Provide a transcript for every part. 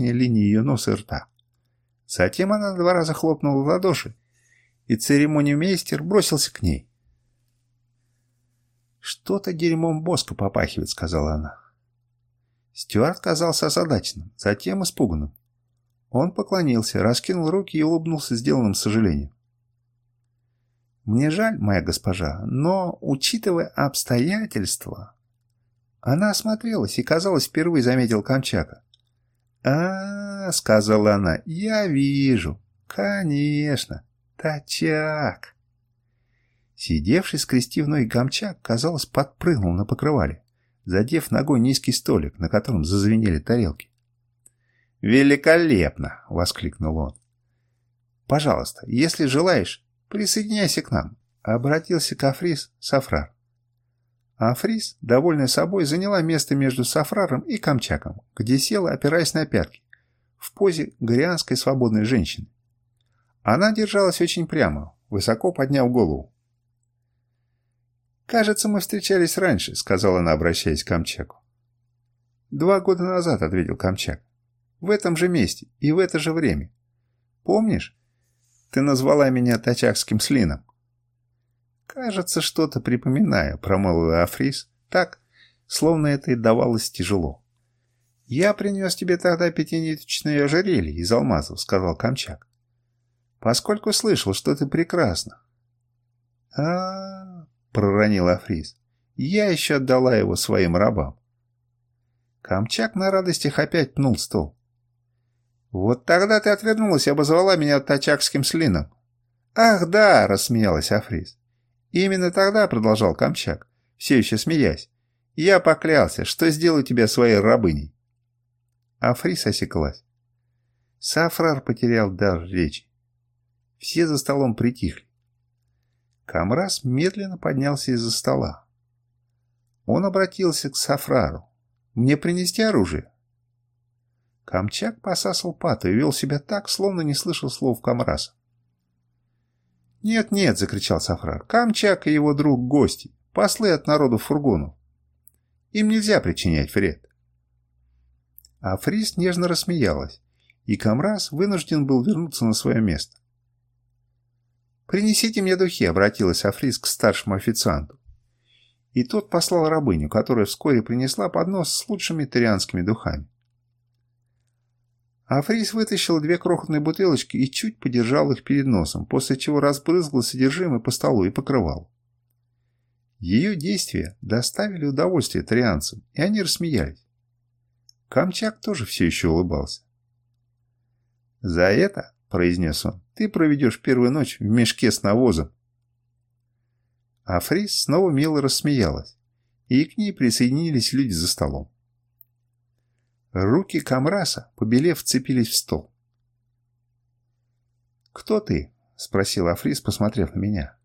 верхней линии ее носа и рта. Затем она два раза хлопнула в ладоши, и церемонимейстер бросился к ней. «Что-то дерьмом боска попахивает», — сказала она. Стюарт казался озадаченным, затем испуганным. Он поклонился, раскинул руки и улыбнулся сделанным сожалением. «Мне жаль, моя госпожа, но, учитывая обстоятельства...» Она осмотрелась и, казалось, впервые заметил Камчака. А, сказала она, — я вижу. Конечно, тачак. Сидевший, скрестив ноги Камчак, казалось, подпрыгнул на покрывале, задев ногой низкий столик, на котором зазвенели тарелки. «Великолепно!» — воскликнул он. «Пожалуйста, если желаешь, присоединяйся к нам», — обратился к Африс Сафрар. Африс, довольная собой, заняла место между Сафраром и Камчаком, где села, опираясь на пятки, в позе горианской свободной женщины. Она держалась очень прямо, высоко подняв голову. «Кажется, мы встречались раньше», — сказала она, обращаясь к Камчаку. «Два года назад», — ответил Камчак. «В этом же месте и в это же время. Помнишь? Ты назвала меня Тачакским слином. «Кажется, что-то припоминаю», — промолвил Африс. «Так, словно это и давалось тяжело». «Я принес тебе тогда пятиниточное ожерелье из алмазов», — сказал Камчак. «Поскольку слышал, что ты прекрасна». А -а -а, проронил Африс. «Я еще отдала его своим рабам». Камчак на радостях опять пнул стол. «Вот тогда ты отвернулась и обозвала меня тачакским слином». «Ах да!» — рассмеялась Африс. Именно тогда, продолжал Камчак, все еще смеясь, я поклялся, что сделаю тебя своей рабыней. Африс осеклась. Сафрар потерял дар речи. Все за столом притихли. Камраз медленно поднялся из-за стола. Он обратился к Сафрару. «Мне принести оружие?» Камчак посасал пату и вел себя так, словно не слышал слов Камраза. «Нет-нет!» — закричал Сафрар. «Камчак и его друг гости, послы от народу фургонов. Им нельзя причинять вред». А Фрис нежно рассмеялась, и Камраз вынужден был вернуться на свое место. «Принесите мне духи», — обратилась Африс к старшему официанту. И тот послал рабыню, которая вскоре принесла поднос с лучшими тарианскими духами. Африс вытащил две крохотные бутылочки и чуть подержал их перед носом, после чего разбрызгал содержимое по столу и покрывал. Ее действия доставили удовольствие тарианцам, и они рассмеялись. Камчак тоже все еще улыбался. «За это, — произнес он, — ты проведешь первую ночь в мешке с навозом». Африс снова мило рассмеялась, и к ней присоединились люди за столом. Руки Камраса, побелев, вцепились в стол. «Кто ты?» — спросил Африс, посмотрев на меня.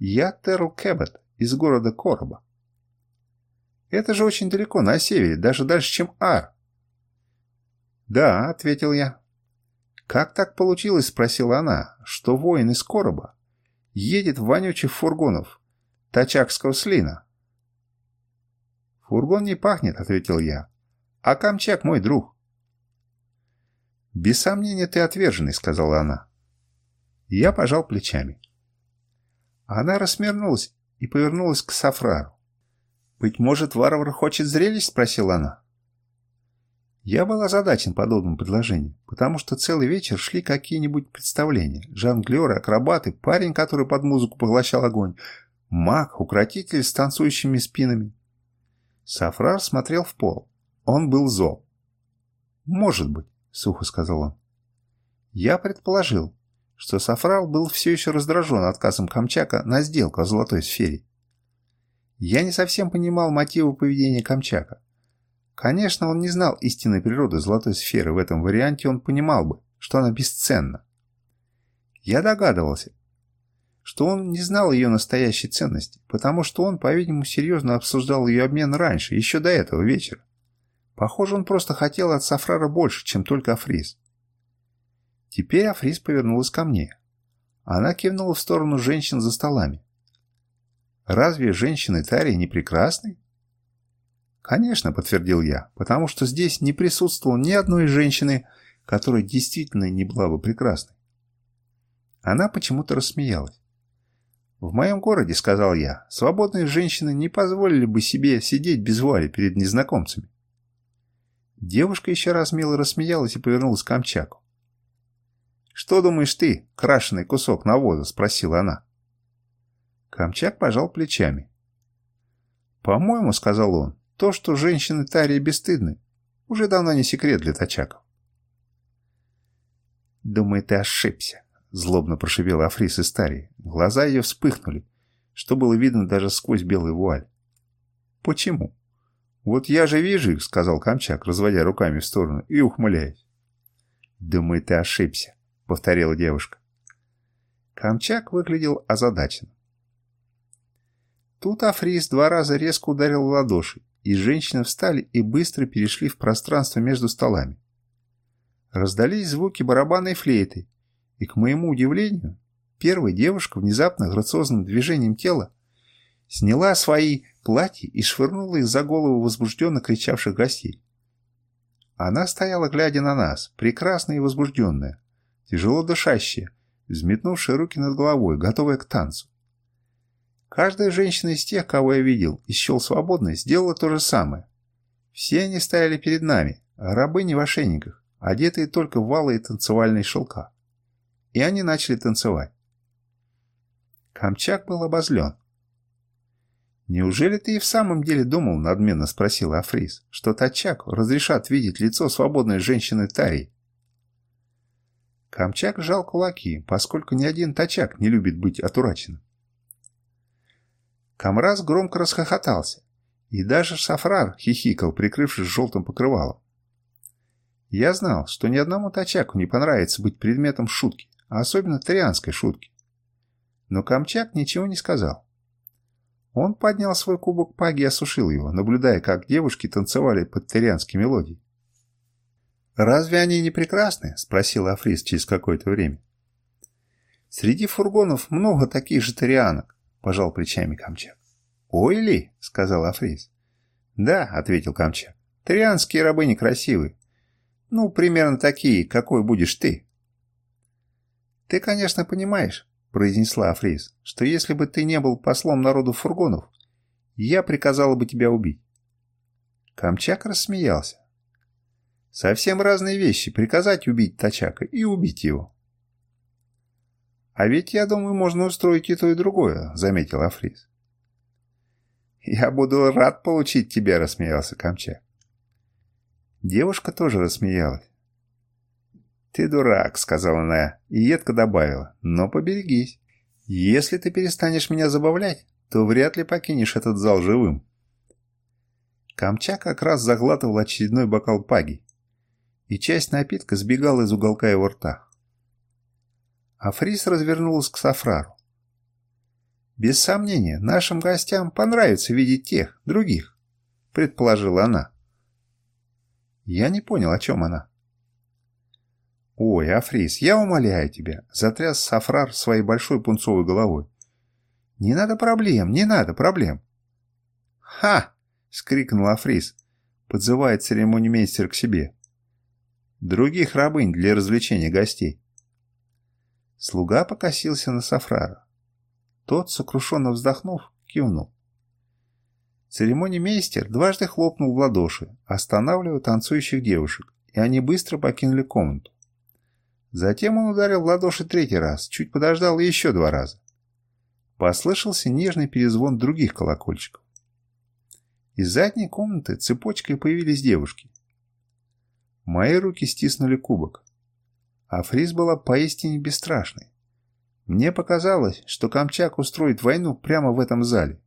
«Я Терл Кэббет из города Короба». «Это же очень далеко, на севере, даже дальше, чем Ар». «Да», — ответил я. «Как так получилось?» — спросила она, — «что воин из Короба едет в вонючих фургонов Тачакского слина?» «Фургон не пахнет», — ответил я. А Камчак мой друг. «Без сомнения, ты отверженный», — сказала она. Я пожал плечами. Она рассмирнулась и повернулась к Сафрару. «Быть может, варвар хочет зрелищ?» — спросила она. Я был озадачен подобным предложением, потому что целый вечер шли какие-нибудь представления. Жонглеры, акробаты, парень, который под музыку поглощал огонь, маг, укротитель с танцующими спинами. Сафрар смотрел в пол. Он был зол. «Может быть», — сухо сказал он. Я предположил, что Сафрал был все еще раздражен отказом Камчака на сделку о золотой сфере. Я не совсем понимал мотивы поведения Камчака. Конечно, он не знал истинной природы золотой сферы, в этом варианте он понимал бы, что она бесценна. Я догадывался, что он не знал ее настоящей ценности, потому что он, по-видимому, серьезно обсуждал ее обмен раньше, еще до этого вечера. Похоже, он просто хотел от Сафрара больше, чем только Африс. Теперь Африс повернулась ко мне. Она кивнула в сторону женщин за столами. «Разве женщины Тарии не прекрасны?» «Конечно», — подтвердил я, «потому что здесь не присутствовало ни одной женщины, которая действительно не была бы прекрасной». Она почему-то рассмеялась. «В моем городе, — сказал я, — свободные женщины не позволили бы себе сидеть без вуали перед незнакомцами». Девушка еще раз мило рассмеялась и повернулась к Камчаку. «Что думаешь ты, крашеный кусок навоза?» — спросила она. Камчак пожал плечами. «По-моему, — сказал он, — то, что женщины Тарии бесстыдны, уже давно не секрет для тачаков». «Думаю, ты ошибся», — злобно прошипел Африс из Тарии. Глаза ее вспыхнули, что было видно даже сквозь белый вуаль. «Почему?» «Вот я же вижу их», — сказал Камчак, разводя руками в сторону и ухмыляясь. «Думаю, ты ошибся», — повторила девушка. Камчак выглядел озадаченным. Тут Африс два раза резко ударил в ладоши, и женщины встали и быстро перешли в пространство между столами. Раздались звуки барабана и флейты, и, к моему удивлению, первая девушка внезапно грациозным движением тела сняла свои платья и швырнула их за голову возбужденно кричавших гостей. Она стояла, глядя на нас, прекрасная и возбужденная, тяжело дышащая, взметнувшая руки над головой, готовая к танцу. Каждая женщина из тех, кого я видел и счел свободной, сделала то же самое. Все они стояли перед нами, рабыни в ошейниках, одетые только в валы и танцевальные шелка. И они начали танцевать. Камчак был обозлен. «Неужели ты и в самом деле думал, — надменно спросил Африс, — что Тачак разрешат видеть лицо свободной женщины Тарии?» Камчак сжал кулаки, поскольку ни один Тачак не любит быть отураченным. Камраз громко расхохотался, и даже Сафрар хихикал, прикрывшись желтым покрывалом. Я знал, что ни одному тачаку не понравится быть предметом шутки, а особенно тарианской шутки. Но Камчак ничего не сказал. Он поднял свой кубок паги и осушил его, наблюдая, как девушки танцевали под тарианские мелодии. «Разве они не прекрасны?» – спросил Африс через какое-то время. «Среди фургонов много таких же тарианок пожал плечами Камчак. «Ой ли?» — сказал Африс. «Да», — ответил Камчак. «Трианские рабы некрасивые. Ну, примерно такие, какой будешь ты». «Ты, конечно, понимаешь», — произнесла Африс, «что если бы ты не был послом народу фургонов, я приказала бы тебя убить». Камчак рассмеялся. «Совсем разные вещи — приказать убить Тачака и убить его. «А ведь, я думаю, можно устроить и то, и другое», — заметил Африс. «Я буду рад получить тебя», — рассмеялся Камчак. Девушка тоже рассмеялась. «Ты дурак», — сказала она и едко добавила, — «но поберегись. Если ты перестанешь меня забавлять, то вряд ли покинешь этот зал живым». Камчак как раз заглатывал очередной бокал паги, и часть напитка сбегала из уголка его рта. Африс развернулась к Сафрару. «Без сомнения, нашим гостям понравится видеть тех, других», — предположила она. Я не понял, о чем она. «Ой, Африс, я умоляю тебя», — затряс Сафрар своей большой пунцовой головой. «Не надо проблем, не надо проблем». «Ха!» — скрикнул Африс, подзывая церемонимейстер к себе. «Других рабынь для развлечения гостей». Слуга покосился на Сафрара. Тот, сокрушенно вздохнув, кивнул. Церемонимейстер дважды хлопнул в ладоши, останавливая танцующих девушек, и они быстро покинули комнату. Затем он ударил в ладоши третий раз, чуть подождал и еще два раза. Послышался нежный перезвон других колокольчиков. Из задней комнаты цепочкой появились девушки. Мои руки стиснули кубок а Фриз была поистине бесстрашной. Мне показалось, что Камчак устроит войну прямо в этом зале.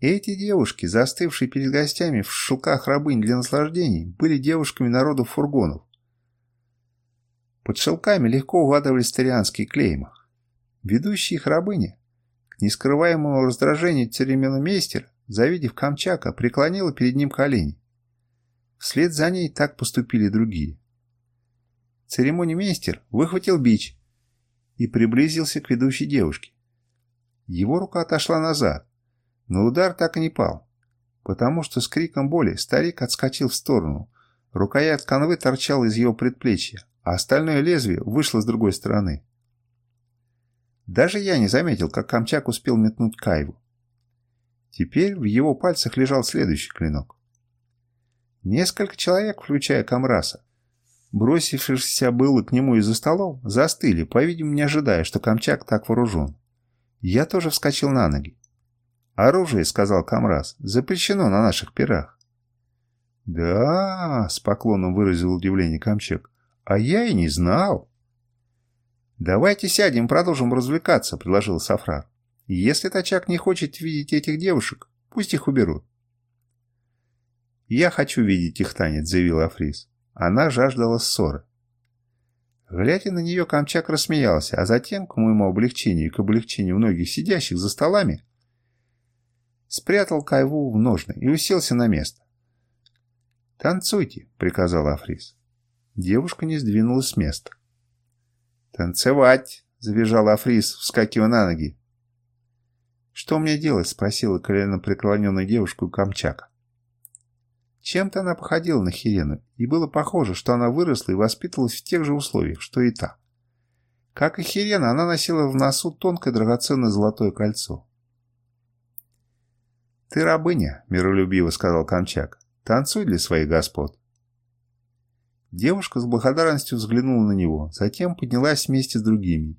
Эти девушки, застывшие перед гостями в шелках рабынь для наслаждений, были девушками народу фургонов. Под шелками легко угадывались тарианские клейма. Ведущие их рабыни, к нескрываемому раздражению церемономейстера, завидев Камчака, преклонила перед ним колени. Вслед за ней так поступили другие. Церемонимейстер выхватил бич и приблизился к ведущей девушке. Его рука отошла назад, но удар так и не пал. потому что с криком боли старик отскочил в сторону. Рукоять канвы торчала из его предплечья, а остальное лезвие вышло с другой стороны. Даже я не заметил, как Камчак успел метнуть Кайву. Теперь в его пальцах лежал следующий клинок. Несколько человек, включая Камраса, бросившихся было к нему из-за столов, застыли, по-видимому, не ожидая, что Камчак так вооружен. Я тоже вскочил на ноги. «Оружие», — сказал Камрас, — «запрещено на наших пирах». «Да», — с поклоном выразил удивление Камчак, — «а я и не знал». «Давайте сядем, продолжим развлекаться», — предложил Сафрар. «Если Тачак не хочет видеть этих девушек, пусть их уберут». «Я хочу видеть их танец», — заявил Африс. Она жаждала ссоры. Глядя на нее, Камчак рассмеялся, а затем, к моему облегчению и к облегчению многих сидящих за столами, спрятал Кайву в ножны и уселся на место. «Танцуйте», — приказал Африс. Девушка не сдвинулась с места. «Танцевать!» — завизжал Африс, вскакивая на ноги. «Что мне делать?» — спросила колено преклоненную девушку Камчака. Чем-то она походила на Хирену, и было похоже, что она выросла и воспитывалась в тех же условиях, что и та. Как и Хирена, она носила в носу тонкое драгоценное золотое кольцо. «Ты рабыня», — миролюбиво сказал Камчак. «Танцуй для своих господ». Девушка с благодарностью взглянула на него, затем поднялась вместе с другими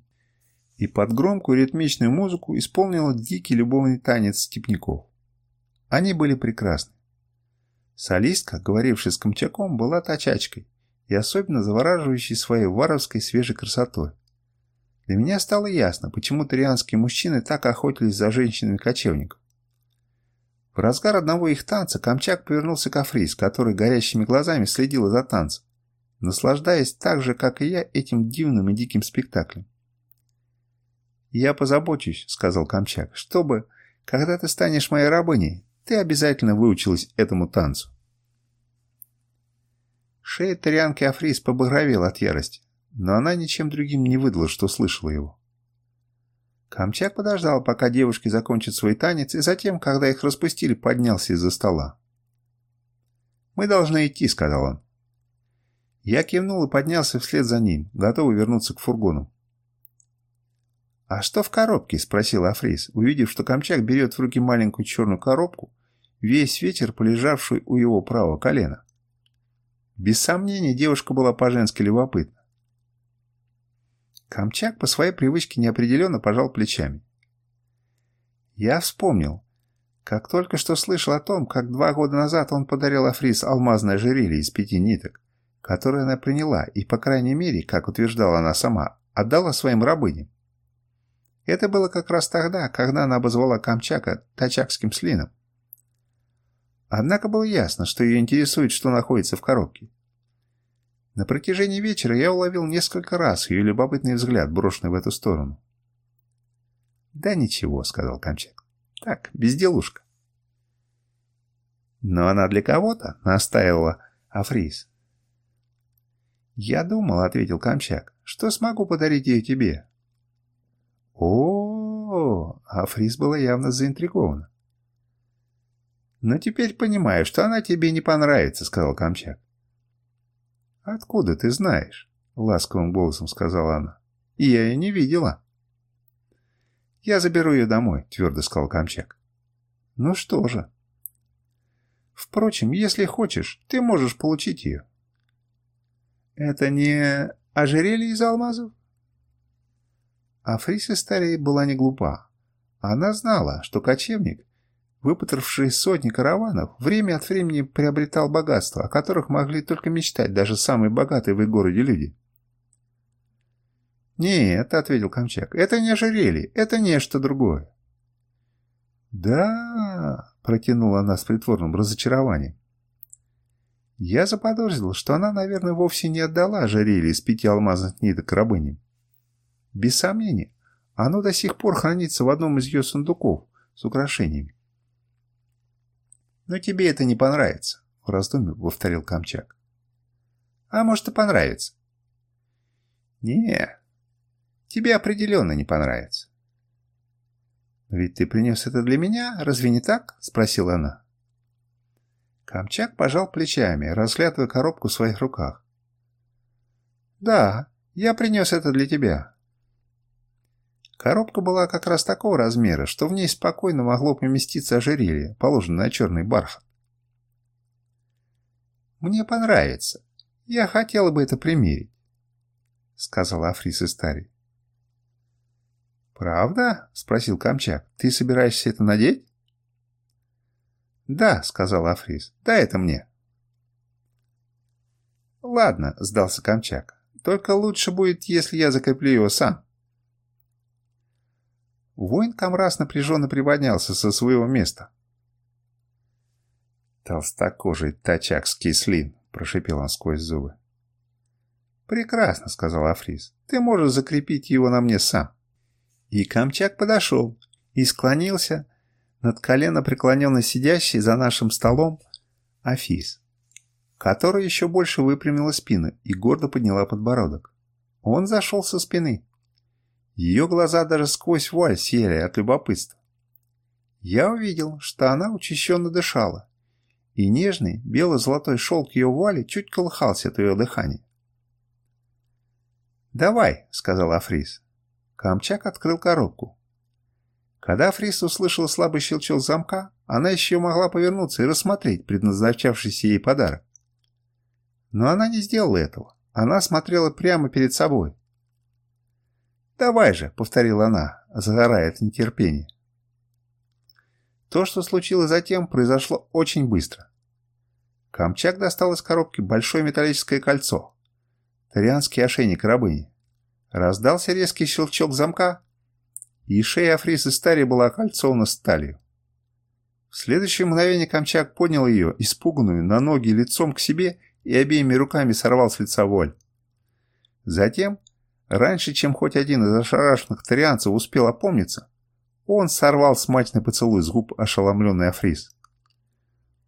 и под громкую ритмичную музыку исполнила дикий любовный танец степняков. Они были прекрасны. Солистка, говорившая с Камчаком, была тачачкой и особенно завораживающей своей варовской свежей красотой. Для меня стало ясно, почему тарианские мужчины так охотились за женщинами кочевников. В разгар одного их танца Камчак повернулся к Африс, который горящими глазами следила за танцем наслаждаясь так же, как и я, этим дивным и диким спектаклем. «Я позабочусь», — сказал Камчак, — «чтобы, когда ты станешь моей рабыней, ты обязательно выучилась этому танцу». Шея Тарианки Африс побагровела от ярости, но она ничем другим не выдала, что слышала его. Камчак подождал, пока девушки закончат свой танец, и затем, когда их распустили, поднялся из-за стола. «Мы должны идти», — сказал он. Я кивнул и поднялся вслед за ним, готовый вернуться к фургону. «А что в коробке?» – спросил Африс, увидев, что Камчак берет в руки маленькую черную коробку, весь вечер полежавшую у его правого колена. Без сомнения, девушка была по-женски любопытна. Камчак по своей привычке неопределенно пожал плечами. Я вспомнил, как только что слышал о том, как два года назад он подарил Африс алмазное ожерелье из пяти ниток, которое она приняла и, по крайней мере, как утверждала она сама, отдала своим рабыням. Это было как раз тогда, когда она обозвала Камчака тачакским слином. Однако было ясно, что ее интересует, что находится в коробке. На протяжении вечера я уловил несколько раз ее любопытный взгляд, брошенный в эту сторону. «Да ничего», — сказал Камчак. «Так, безделушка». «Но она для кого-то», — настаивала Африс. «Я думал», — ответил Камчак, — «что смогу подарить ее тебе». О, -о, -о Фрис была явно заинтригована. «Но теперь понимаю, что она тебе не понравится», — сказал Камчак. «Откуда ты знаешь?» — ласковым голосом сказала она. «Я ее не видела». «Я заберу ее домой», — твердо сказал Камчак. «Ну что же?» «Впрочем, если хочешь, ты можешь получить ее». Это не ожерелье из алмазов? Африса Старей была не глупа. Она знала, что кочевник, выпотравший сотни караванов, время от времени приобретал богатства, о которых могли только мечтать даже самые богатые в их городе люди. «Нет», — ответил Камчак, — «это не ожерелье, это нечто другое». «Да», — протянула она с притворным разочарованием, я заподозрил, что она, наверное, вовсе не отдала ожерелье из пяти алмазных ниток рабыням. Без сомнения, оно до сих пор хранится в одном из ее сундуков с украшениями. «Но тебе это не понравится», — в раздумье повторил Камчак. «А может и понравится». «Не, тебе определенно не понравится». «Ведь ты принес это для меня, разве не так?» — спросила она. Камчак пожал плечами, разглядывая коробку в своих руках. «Да, я принес это для тебя». Коробка была как раз такого размера, что в ней спокойно могло поместиться ожерелье, положенное на черный бархат. «Мне понравится. Я хотела бы это примерить», — сказал Африс Истарий. «Правда?» — спросил Камчак. «Ты собираешься это надеть?» «Да», — сказал Африс. «Дай это мне». «Ладно», — сдался Камчак. «Только лучше будет, если я закреплю его сам». Воин Камрас напряженно приподнялся со своего места. «Толстокожий тачакский слин», — прошипел он сквозь зубы. «Прекрасно», — сказал Африс. «Ты можешь закрепить его на мне сам». И Камчак подошел и склонился над колено преклоненно сидящий за нашим столом Афис, которая еще больше выпрямила спину и гордо подняла подбородок. Он зашел со спины. Ее глаза даже сквозь вуаль сияли от любопытства. Я увидел, что она учащенно дышала, и нежный бело-золотой шелк ее вуали чуть колыхался от ее дыхания. «Давай», — сказал Африс. Камчак открыл коробку. Когда Фрис услышала слабый щелчок замка, она еще могла повернуться и рассмотреть предназначавшийся ей подарок. Но она не сделала этого. Она смотрела прямо перед собой. «Давай же», — повторила она, загорая от нетерпения. То, что случилось затем, произошло очень быстро. Камчак достал из коробки большое металлическое кольцо. Тарианский ошейник рабыни. Раздался резкий щелчок замка, и шея Африсы Стари была окольцована сталью. В следующее мгновение Камчак поднял ее, испуганную, на ноги лицом к себе и обеими руками сорвал с лица воль. Затем, раньше, чем хоть один из ошарашенных тарианцев успел опомниться, он сорвал смачный поцелуй с губ ошеломленный Африс.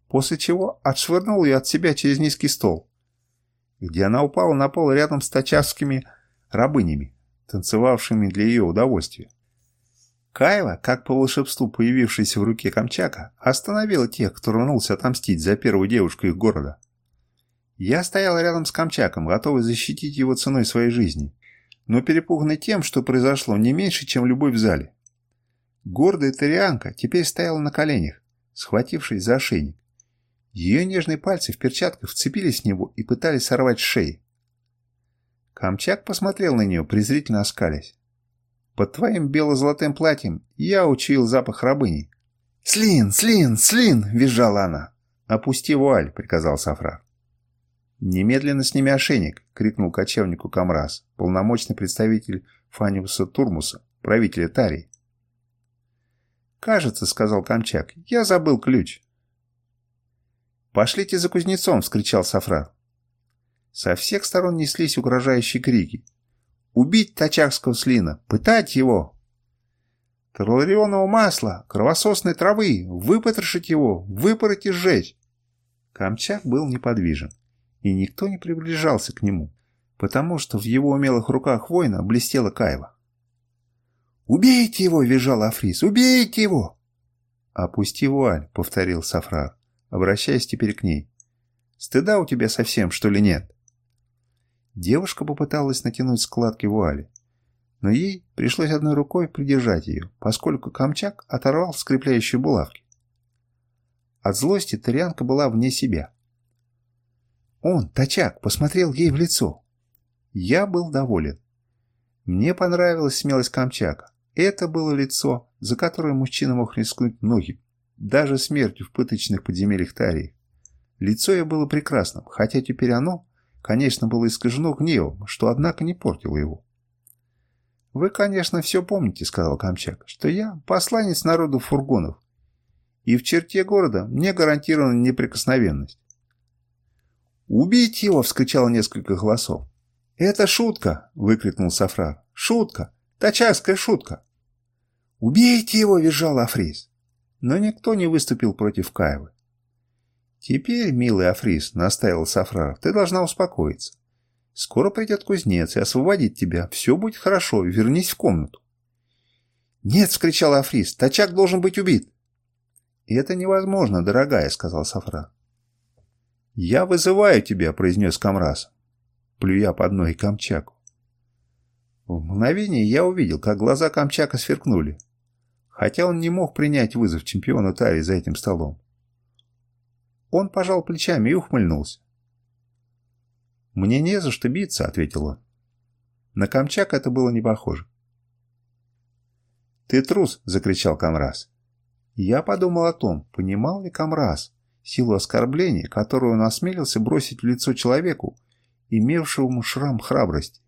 После чего отшвырнул ее от себя через низкий стол, где она упала на пол рядом с тачавскими рабынями, танцевавшими для ее удовольствия. Кайва, как по волшебству появившийся в руке Камчака, остановила тех, кто рванулся отомстить за первую девушку их города. Я стоял рядом с Камчаком, готовый защитить его ценой своей жизни, но перепуганный тем, что произошло не меньше, чем любовь в зале. Гордая Тарианка теперь стояла на коленях, схватившись за ошейник. Ее нежные пальцы в перчатках вцепились в него и пытались сорвать шеи. Камчак посмотрел на нее, презрительно оскалясь. «Под твоим бело-золотым платьем я учил запах рабыни». «Слин, Слин, Слин!» — визжала она. «Опусти вуаль!» — приказал Сафрар. «Немедленно сними ошейник!» — крикнул кочевнику Камраз, полномочный представитель Фаниуса Турмуса, правителя Тарии. «Кажется, — сказал Камчак, — я забыл ключ». «Пошлите за кузнецом!» — вскричал Сафрар. Со всех сторон неслись угрожающие крики. «Убить тачакского слина! Пытать его!» «Тарларионного масла! Кровососной травы! Выпотрошить его! Выпороть и сжечь!» Камчак был неподвижен, и никто не приближался к нему, потому что в его умелых руках воина блестела кайва. «Убейте его!» — визжал Африс. «Убейте его!» «Опусти вуаль!» — повторил Сафрар, обращаясь теперь к ней. «Стыда у тебя совсем, что ли, нет?» Девушка попыталась натянуть складки вуали, но ей пришлось одной рукой придержать ее, поскольку Камчак оторвал скрепляющие булавки. От злости Тарианка была вне себя. Он, Тачак, посмотрел ей в лицо. Я был доволен. Мне понравилась смелость Камчака. Это было лицо, за которое мужчина мог рискнуть многим, даже смертью в пыточных подземельях Тарии. Лицо ее было прекрасным, хотя теперь оно конечно, было искажено гневом, что, однако, не портило его. «Вы, конечно, все помните, — сказал Камчак, — что я посланец народу фургонов, и в черте города мне гарантирована неприкосновенность». «Убить его!» — вскричало несколько голосов. «Это шутка!» — выкрикнул Сафрар. «Шутка! Тачакская шутка!» «Убейте его!» — визжал Африс. Но никто не выступил против Каевы. «Теперь, милый Африс», — настаивал Сафрар, — «ты должна успокоиться. Скоро придет кузнец и освободит тебя. Все будет хорошо. Вернись в комнату». «Нет!» — вскричал Африс. «Тачак должен быть убит!» «Это невозможно, дорогая», — сказал Сафрар. «Я вызываю тебя», — произнес Камраз, плюя под ноги Камчаку. В мгновение я увидел, как глаза Камчака сверкнули, хотя он не мог принять вызов чемпиона Тари за этим столом. Он пожал плечами и ухмыльнулся. «Мне не за что биться», — ответил он. На Камчака это было не похоже. «Ты трус!» — закричал Камраз. Я подумал о том, понимал ли Камраз силу оскорбления, которую он осмелился бросить в лицо человеку, имевшему шрам храбрости.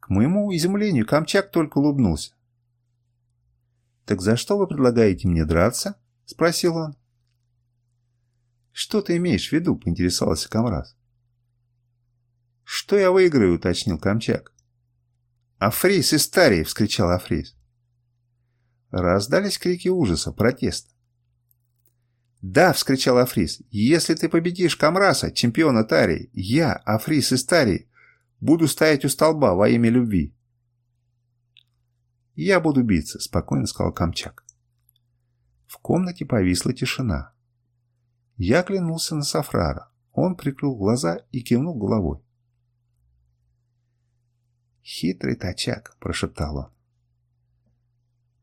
К моему изумлению Камчак только улыбнулся. «Так за что вы предлагаете мне драться?» — спросил он. «Что ты имеешь в виду?» — поинтересовался Камраз. «Что я выиграю?» — уточнил Камчак. «Африс и Старий!» — вскричал Африс. Раздались крики ужаса, протеста. «Да!» — вскричал Африс. «Если ты победишь Камраса, чемпиона Тарии, я, Африс из Тарии, буду стоять у столба во имя любви». «Я буду биться», — спокойно сказал Камчак. В комнате повисла тишина. Я оглянулся на Сафрара. Он прикрыл глаза и кивнул головой. «Хитрый тачак», — прошептал он.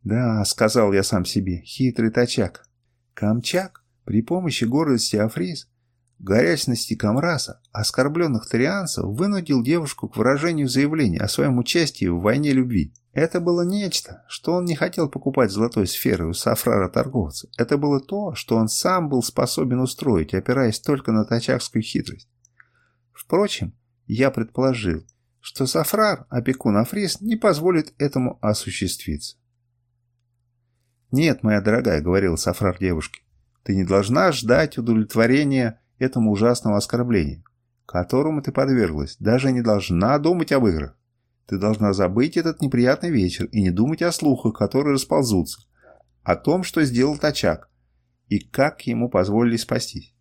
«Да», — сказал я сам себе, — «хитрый тачак». Камчак при помощи гордости Африз, горячности Камраса, оскорбленных тарианцев, вынудил девушку к выражению заявления о своем участии в войне любви. Это было нечто, что он не хотел покупать золотой сферы у Сафрара-торговца. Это было то, что он сам был способен устроить, опираясь только на тачакскую хитрость. Впрочем, я предположил, что Сафрар, опекун Африс, не позволит этому осуществиться. «Нет, моя дорогая», — говорил Сафрар девушке, — «ты не должна ждать удовлетворения этому ужасному оскорблению, которому ты подверглась, даже не должна думать об играх. Ты должна забыть этот неприятный вечер и не думать о слухах, которые расползутся, о том, что сделал Тачак, и как ему позволили спастись.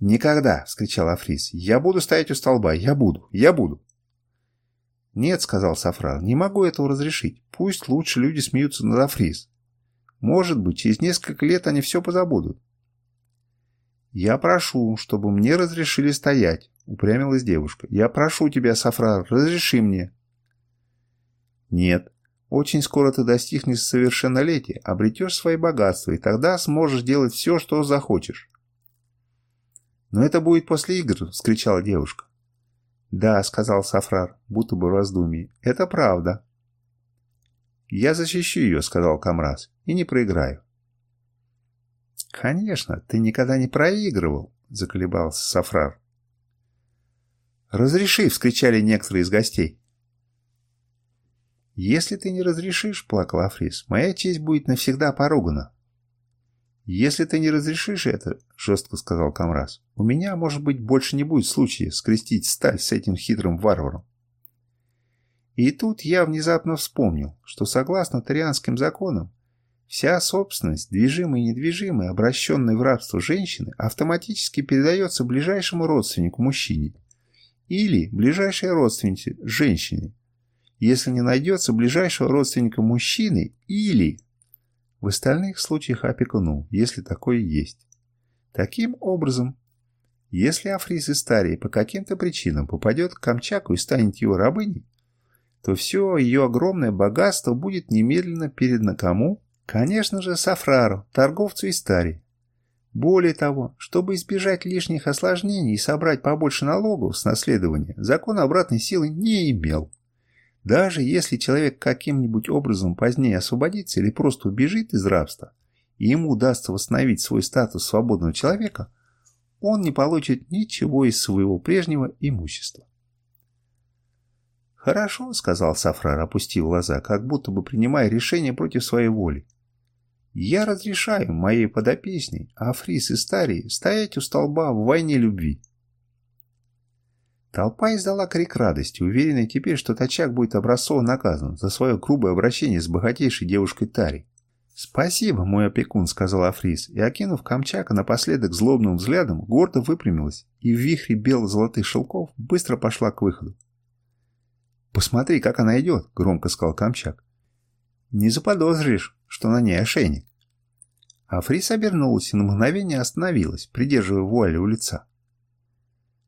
«Никогда!» — вскричал Африс. «Я буду стоять у столба! Я буду! Я буду!» «Нет», — сказал Сафрар, — «не могу этого разрешить. Пусть лучше люди смеются над Африс. Может быть, через несколько лет они все позабудут». «Я прошу, чтобы мне разрешили стоять», — упрямилась девушка. «Я прошу тебя, Сафрар, разреши мне». «Нет. Очень скоро ты достигнешь совершеннолетия, обретешь свои богатства, и тогда сможешь делать все, что захочешь». «Но это будет после игр!» — вскричала девушка. «Да», — сказал Сафрар, будто бы в раздумье, — «это правда». «Я защищу ее», — сказал Камраз, — «и не проиграю». «Конечно, ты никогда не проигрывал», — заколебался Сафрар. «Разреши!» — вскричали некоторые из гостей. «Если ты не разрешишь, — плакал Африс, — моя честь будет навсегда поругана». «Если ты не разрешишь это, — жестко сказал Камраз, — у меня, может быть, больше не будет случая скрестить сталь с этим хитрым варваром». И тут я внезапно вспомнил, что согласно тарианским законам, вся собственность, движимая и недвижимая, обращенная в рабство женщины, автоматически передается ближайшему родственнику мужчине или ближайшей родственнице женщине, если не найдется ближайшего родственника мужчины или в остальных случаях опекуну, если такое есть. Таким образом, если Африс из по каким-то причинам попадет к Камчаку и станет его рабыней, то все ее огромное богатство будет немедленно передано кому? Конечно же, Сафрару, торговцу из Старии. Более того, чтобы избежать лишних осложнений и собрать побольше налогов с наследования, закон обратной силы не имел. Даже если человек каким-нибудь образом позднее освободится или просто убежит из рабства, и ему удастся восстановить свой статус свободного человека, он не получит ничего из своего прежнего имущества. «Хорошо», — сказал Сафрар, опустив глаза, как будто бы принимая решение против своей воли. «Я разрешаю моей подопечной, Африс и Старии, стоять у столба в войне любви. Толпа издала крик радости, уверенной теперь, что Тачак будет образцово наказан за свое грубое обращение с богатейшей девушкой Тари. «Спасибо, мой опекун», — сказал Африс, и, окинув Камчака напоследок злобным взглядом, гордо выпрямилась и в вихре бело-золотых шелков быстро пошла к выходу. «Посмотри, как она идет», — громко сказал Камчак. «Не заподозришь, что на ней ошейник». Африс обернулась и на мгновение остановилась, придерживая вуаль у лица.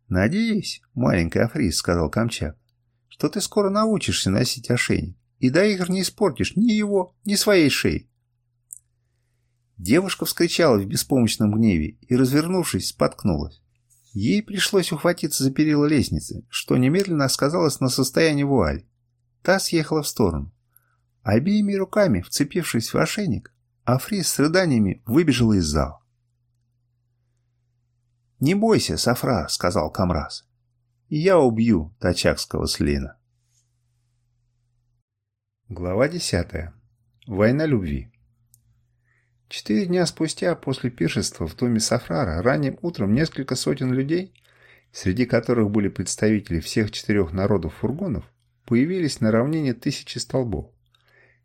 «Надеюсь, маленькая Африс», — сказал Камчак, — «что ты скоро научишься носить ошейник, и до игр не испортишь ни его, ни своей шеи». Девушка вскричала в беспомощном гневе и, развернувшись, споткнулась. Ей пришлось ухватиться за перила лестницы, что немедленно сказалось на состоянии вуаль. Та съехала в сторону. Обеими руками, вцепившись в ошейник, Африс с рыданиями выбежала из зала. «Не бойся, Сафра», — сказал Камраз. «Я убью тачакского слина». Глава десятая. Война любви. Четыре дня спустя после пиршества в доме Сафрара ранним утром несколько сотен людей, среди которых были представители всех четырех народов фургонов, появились на равнине тысячи столбов,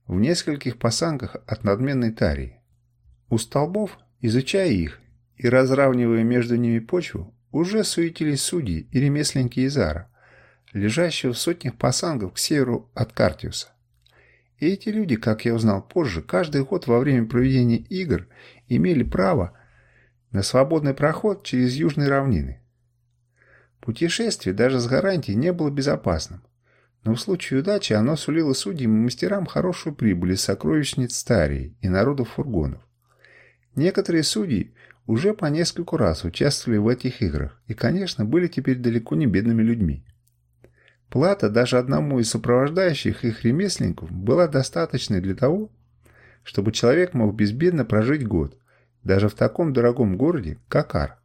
в нескольких пасанках от надменной Тарии. У столбов, изучая их и разравнивая между ними почву, уже суетились судьи и ремесленники Изара, лежащие в сотнях пасангов к северу от Картиуса. И эти люди, как я узнал позже, каждый год во время проведения игр имели право на свободный проход через южные равнины. Путешествие даже с гарантией не было безопасным, но в случае удачи оно сулило судьям и мастерам хорошую прибыль из сокровищниц Старии и народов фургонов. Некоторые судьи уже по нескольку раз участвовали в этих играх и, конечно, были теперь далеко не бедными людьми. Плата даже одному из сопровождающих их ремесленников была достаточной для того, чтобы человек мог безбедно прожить год, даже в таком дорогом городе, как Ар.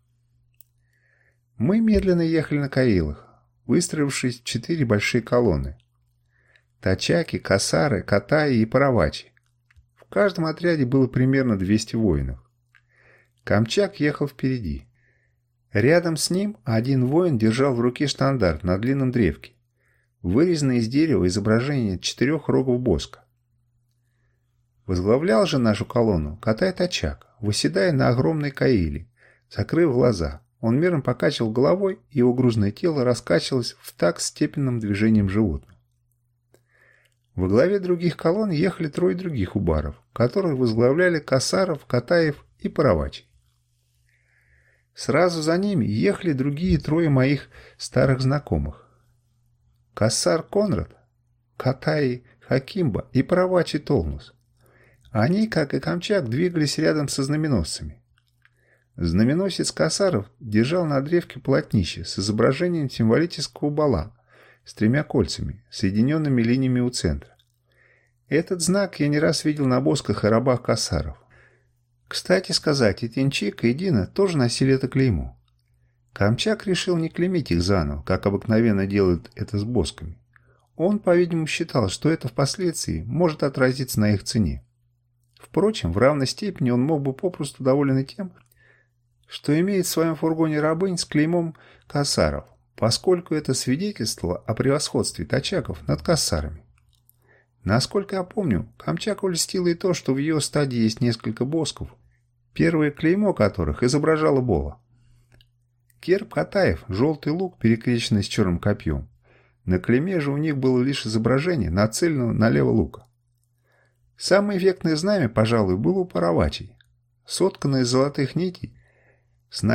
Мы медленно ехали на Каилах, выстроившись в четыре большие колонны. Тачаки, Касары, Катаи и Паравачи. В каждом отряде было примерно 200 воинов. Камчак ехал впереди. Рядом с ним один воин держал в руке штандарт на длинном древке, вырезанное из дерева изображение четырех рогов боска. Возглавлял же нашу колонну Катай Тачак, выседая на огромной каиле, закрыв глаза. Он мерно покачивал головой, его грузное тело раскачивалось в такт степенным движением животного. Во главе других колонн ехали трое других убаров, которых возглавляли Касаров, Катаев и Паравачий. Сразу за ними ехали другие трое моих старых знакомых. Кассар Конрад, Катай Хакимба и Паравачи Толнус. Они, как и Камчак, двигались рядом со знаменосцами. Знаменосец Касаров держал на древке полотнище с изображением символического бала с тремя кольцами, соединенными линиями у центра. Этот знак я не раз видел на босках и рабах Касаров. Кстати сказать, и Тинчик, и Дина тоже носили это клеймо. Камчак решил не клеймить их заново, как обыкновенно делают это с босками. Он, по-видимому, считал, что это впоследствии может отразиться на их цене. Впрочем, в равной степени он мог бы попросту доволен и тем, что имеет в своем фургоне рабынь с клеймом кассаров, поскольку это свидетельствовало о превосходстве тачаков над кассарами. Насколько я помню, Камчаку льстило и то, что в ее стадии есть несколько босков, первое клеймо которых изображало Бола. Керб Катаев – желтый лук, перекрещенный с черным копьем. На клейме же у них было лишь изображение нацеленного налево лука. Самое эффектное знамя, пожалуй, было у Паравачей. Сотканное из золотых нитей,